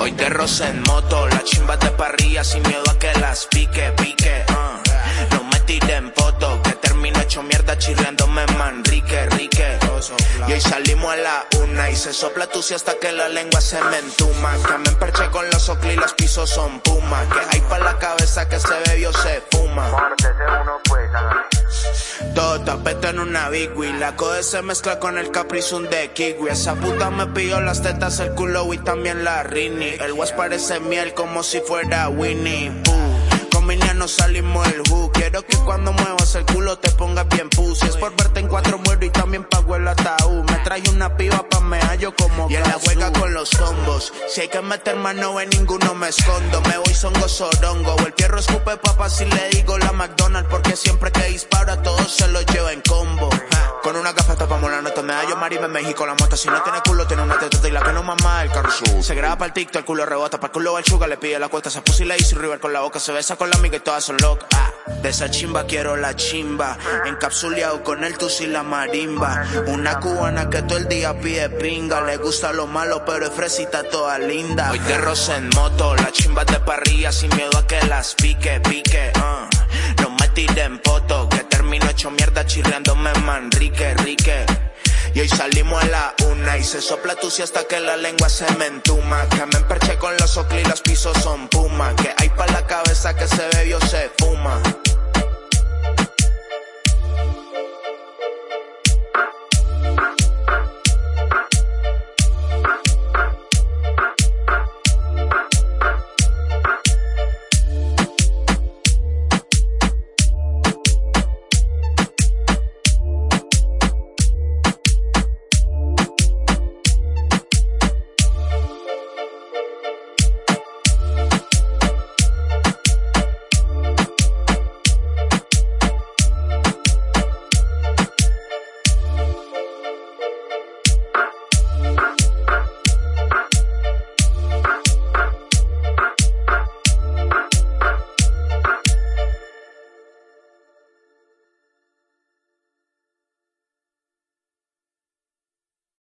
Hoy te roce en moto, la chimba de parrilla sin miedo a que las pique, pique. Uh. No me tiren foto, que termino hecho mierda chirriándome manrique, rique. Y hoy salimos a la una y se sopla tu si hasta que la lengua se me entuma. Que me emperché con los ocli, los pisos son puma. Que hay pa' la cabeza que se bebió, se fuma. Todo tapete en una big La code se mezcla con el caprizum de kiwi. Esa puta me pilló las tetas, el culo y también la rini. El was parece miel como si fuera Winnie. Con mi no salimos el who. Quiero que cuando muevas el culo te pongas bien pussy. Es por verte en cuatro muero y también pago el ataúd. Me trae una piba como Y en la juega con los combos. Si hay que meter mano en ninguno me escondo. Me voy songo sorongo. O el fierro escupe papa si le digo la McDonald's. Porque siempre que dispara todos se lo lleva marime en México la moto. Si no tiene culo, tiene una teta y la que no mamá el carro Se graba para el TikTok, el culo rebota, para el culo el sugar le pide la cuesta. Se puso y le hizo river con la boca, se besa con la amiga y todas son locas. Ah, de esa chimba quiero la chimba, encapsuleado con el tus y la marimba. Una cubana que todo el día pide pinga, le gusta lo malo, pero es fresita toda linda. Hoy te roce en moto, la chimba de parrilla sin miedo a que las pique, pique. Uh. No me tiren foto, que termino hecho mierda chirriándome manrique, rique. Y hoy salimos a la una y se sopla tu si hasta que la lengua se me entuma. Que me emperché con los ocli y los pisos son puma. Que hay pa' la cabeza que se bebió se fuma.